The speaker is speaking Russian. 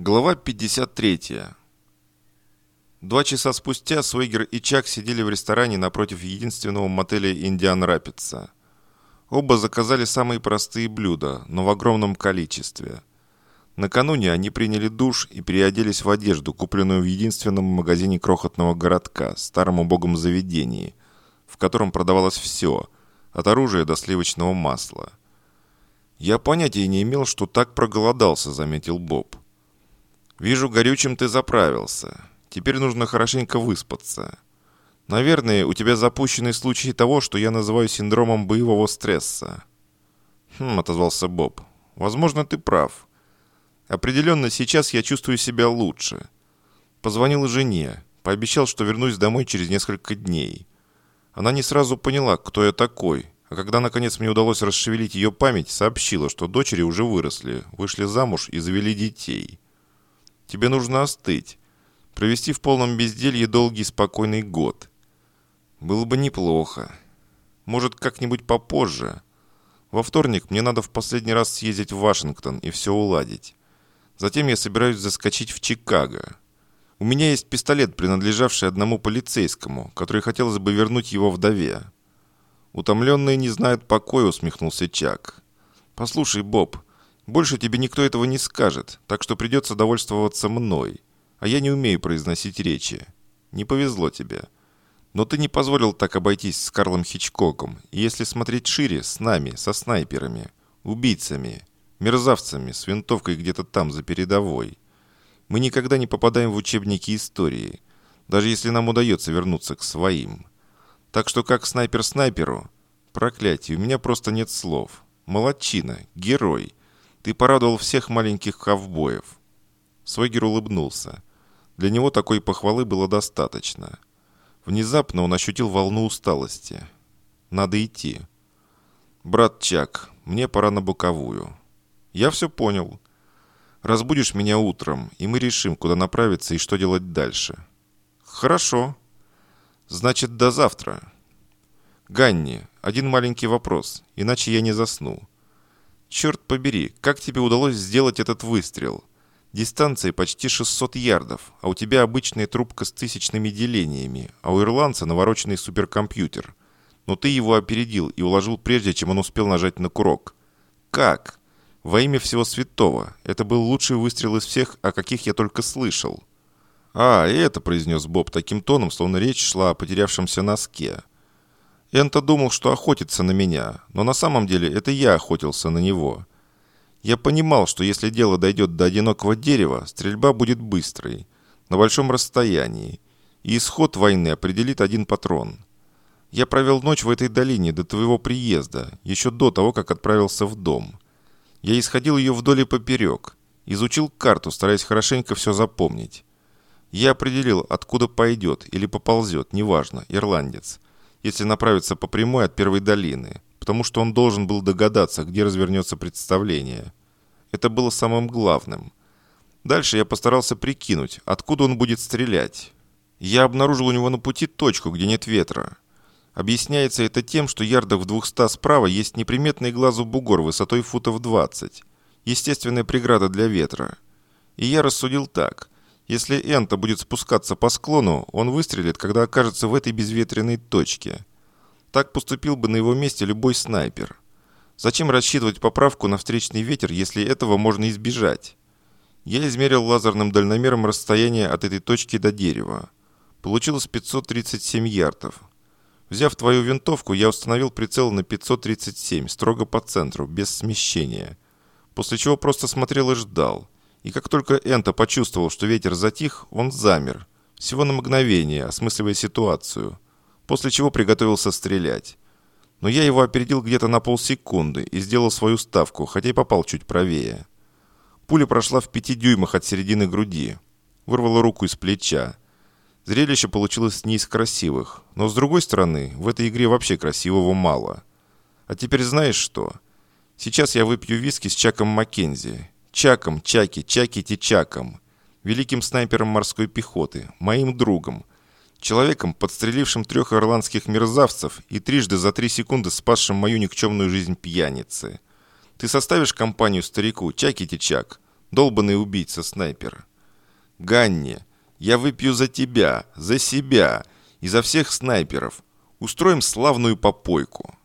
Глава 53. Два часа спустя Свейгер и Чак сидели в ресторане напротив единственного мотеля «Индиан Рапидса». Оба заказали самые простые блюда, но в огромном количестве. Накануне они приняли душ и переоделись в одежду, купленную в единственном магазине крохотного городка, старом убогом заведении, в котором продавалось все, от оружия до сливочного масла. «Я понятия не имел, что так проголодался», — заметил Боб. «Вижу, горючим ты заправился. Теперь нужно хорошенько выспаться. Наверное, у тебя запущенный случай того, что я называю синдромом боевого стресса». «Хм», — отозвался Боб. «Возможно, ты прав. Определенно, сейчас я чувствую себя лучше. Позвонил жене, пообещал, что вернусь домой через несколько дней. Она не сразу поняла, кто я такой, а когда, наконец, мне удалось расшевелить ее память, сообщила, что дочери уже выросли, вышли замуж и завели детей». Тебе нужно остыть. Провести в полном безделье долгий спокойный год. Было бы неплохо. Может, как-нибудь попозже. Во вторник мне надо в последний раз съездить в Вашингтон и все уладить. Затем я собираюсь заскочить в Чикаго. У меня есть пистолет, принадлежавший одному полицейскому, который хотелось бы вернуть его вдове. Утомленные не знают покоя, усмехнулся Чак. Послушай, Боб, больше тебе никто этого не скажет, так что придется довольствоваться мной. А я не умею произносить речи. Не повезло тебе. Но ты не позволил так обойтись с Карлом Хичкоком. И если смотреть шире, с нами, со снайперами, убийцами, мерзавцами, с винтовкой где-то там, за передовой. Мы никогда не попадаем в учебники истории, даже если нам удается вернуться к своим. Так что как снайпер снайперу, проклятие, у меня просто нет слов. Молодчина, герой. Ты порадовал всех маленьких ковбоев». Свегер улыбнулся. Для него такой похвалы было достаточно. Внезапно он ощутил волну усталости. «Надо идти». «Брат Чак, мне пора на боковую». «Я все понял. Разбудишь меня утром, и мы решим, куда направиться и что делать дальше». «Хорошо. Значит, до завтра». «Ганни, один маленький вопрос, иначе я не засну. Черт побери, как тебе удалось сделать этот выстрел? Дистанция почти 600 ярдов, а у тебя обычная трубка с тысячными делениями, а у ирландца навороченный суперкомпьютер. Но ты его опередил и уложил прежде, чем он успел нажать на курок. Как? Во имя всего святого. Это был лучший выстрел из всех, о каких я только слышал. «А, и это», — произнес Боб таким тоном, словно речь шла о потерявшемся носке. Энто думал, что охотится на меня, но на самом деле это я охотился на него. Я понимал, что если дело дойдет до одинокого дерева, стрельба будет быстрой, на большом расстоянии, и исход войны определит один патрон. Я провел ночь в этой долине до твоего приезда, еще до того, как отправился в дом. Я исходил ее вдоль и поперек, изучил карту, стараясь хорошенько все запомнить. Я определил, откуда пойдет или поползет, неважно, ирландец – если направиться по прямой от первой долины, потому что он должен был догадаться, где развернется представление. Это было самым главным. Дальше я постарался прикинуть, откуда он будет стрелять. Я обнаружил у него на пути точку, где нет ветра. Объясняется это тем, что ярдах в 200 справа есть неприметный глазу бугор высотой футов 20. Естественная преграда для ветра. И я рассудил так – если Энто будет спускаться по склону, он выстрелит, когда окажется в этой безветренной точке. Так поступил бы на его месте любой снайпер. Зачем рассчитывать поправку на встречный ветер, если этого можно избежать? Я измерил лазерным дальномером расстояние от этой точки до дерева. Получилось 537 ярдов. Взяв твою винтовку, я установил прицел на 537, строго по центру, без смещения. После чего просто смотрел и ждал – и как только Энто почувствовал, что ветер затих, он замер, всего на мгновение, осмысливая ситуацию, после чего приготовился стрелять. Но я его опередил где-то на полсекунды и сделал свою ставку, хотя и попал чуть правее. Пуля прошла в пяти дюймах от середины груди, вырвала руку из плеча. Зрелище получилось не из красивых, но с другой стороны, в этой игре вообще красивого мало. А теперь знаешь что? Сейчас я выпью виски с Чаком Маккензи Чаком, Чаки, Чаки Чаком, великим снайпером морской пехоты, моим другом, человеком, подстрелившим трех ирландских мерзавцев и трижды за три секунды спасшим мою никчемную жизнь пьяницы. Ты составишь компанию старику, Чаки Чак? долбанный убийца-снайпер. «Ганни, я выпью за тебя, за себя и за всех снайперов. Устроим славную попойку».